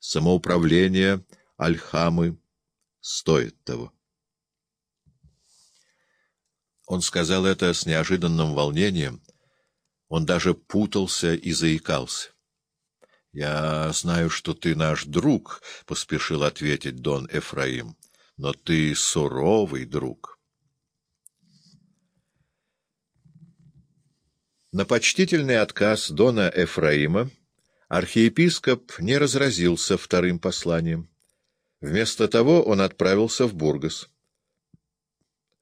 самоуправление Альхамы стоит того. Он сказал это с неожиданным волнением. Он даже путался и заикался. — Я знаю, что ты наш друг, — поспешил ответить Дон Эфраим, — но ты суровый друг. На почтительный отказ Дона Эфраима архиепископ не разразился вторым посланием. Вместо того он отправился в Бургас.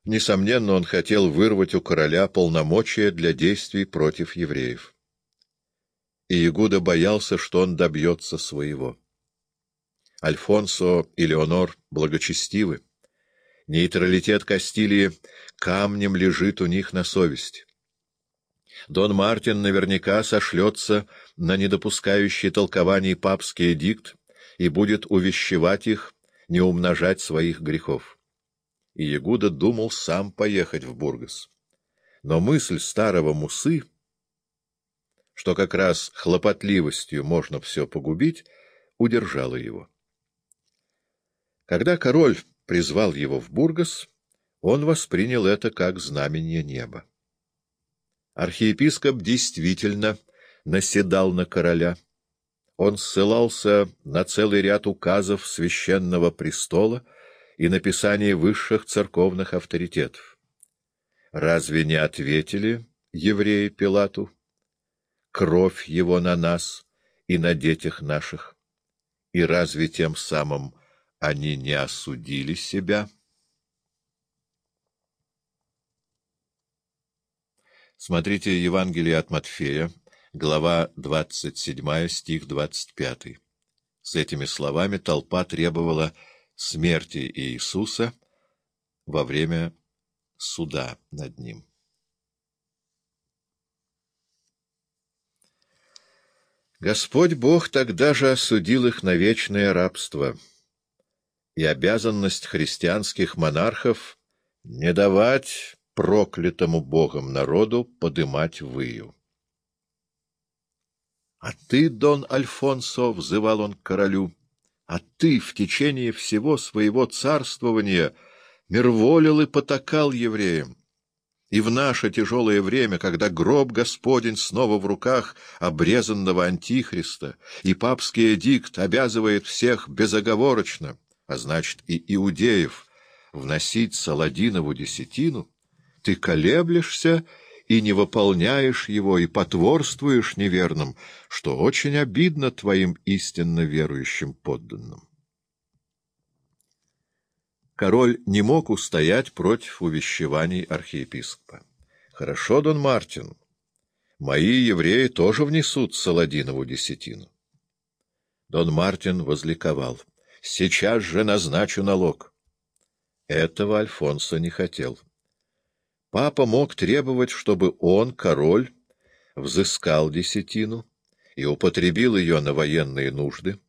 Несомненно, он хотел вырвать у короля полномочия для действий против евреев. И Ягуда боялся, что он добьется своего. Альфонсо и Леонор благочестивы. Нейтралитет Кастилии камнем лежит у них на совести. Дон Мартин наверняка сошлется на недопускающий толкований папский эдикт и будет увещевать их не умножать своих грехов и Ягуда думал сам поехать в Бургас. Но мысль старого Мусы, что как раз хлопотливостью можно все погубить, удержала его. Когда король призвал его в Бургас, он воспринял это как знамение неба. Архиепископ действительно наседал на короля. Он ссылался на целый ряд указов священного престола, и написание высших церковных авторитетов. Разве не ответили евреи Пилату? Кровь его на нас и на детях наших. И разве тем самым они не осудили себя? Смотрите Евангелие от Матфея, глава 27, стих 25. С этими словами толпа требовала смерти Иисуса во время суда над ним. Господь Бог тогда же осудил их на вечное рабство, и обязанность христианских монархов — не давать проклятому Богом народу подымать выю. — А ты, Дон Альфонсо, — взывал он к королю, — а ты в течение всего своего царствования мирволил и потакал евреям. И в наше тяжелое время, когда гроб Господень снова в руках обрезанного Антихриста, и папский эдикт обязывает всех безоговорочно, а значит и иудеев, вносить Саладинову десятину, ты колеблешься и не выполняешь его, и потворствуешь неверным, что очень обидно твоим истинно верующим подданным. Король не мог устоять против увещеваний архиепископа. «Хорошо, Дон Мартин, мои евреи тоже внесут Саладинову десятину». Дон Мартин возликовал. «Сейчас же назначу налог». Этого Альфонсо не хотел. Папа мог требовать, чтобы он, король, взыскал десятину и употребил ее на военные нужды,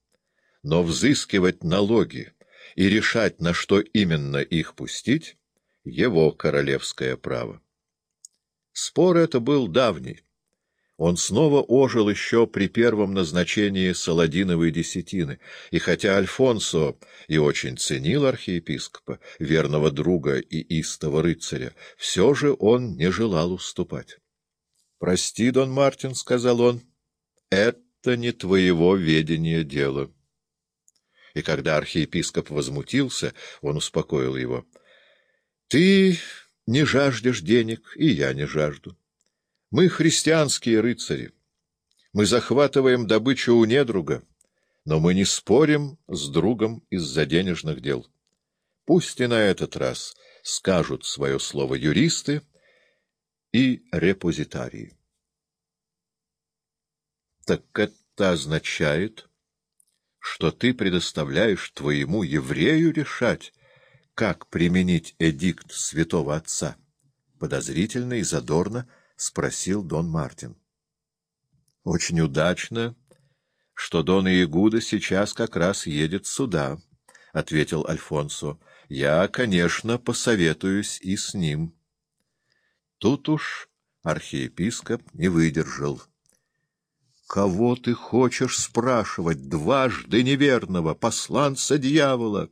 но взыскивать налоги и решать, на что именно их пустить, — его королевское право. Спор это был давний. Он снова ожил еще при первом назначении Саладиновой десятины, и хотя Альфонсо и очень ценил архиепископа, верного друга и истого рыцаря, все же он не желал уступать. — Прости, Дон Мартин, — сказал он, — это не твоего ведения дела. И когда архиепископ возмутился, он успокоил его. — Ты не жаждешь денег, и я не жажду. Мы христианские рыцари. Мы захватываем добычу у недруга, но мы не спорим с другом из-за денежных дел. Пусть и на этот раз скажут свое слово юристы и репозитарии. Так это означает, что ты предоставляешь твоему еврею решать, как применить эдикт святого отца? Подозрительно и задорно —— спросил Дон Мартин. — Очень удачно, что Дон Иегуда сейчас как раз едет сюда, — ответил Альфонсо. — Я, конечно, посоветуюсь и с ним. Тут уж архиепископ не выдержал. Кого ты хочешь спрашивать? Дважды неверного, посланца дьявола!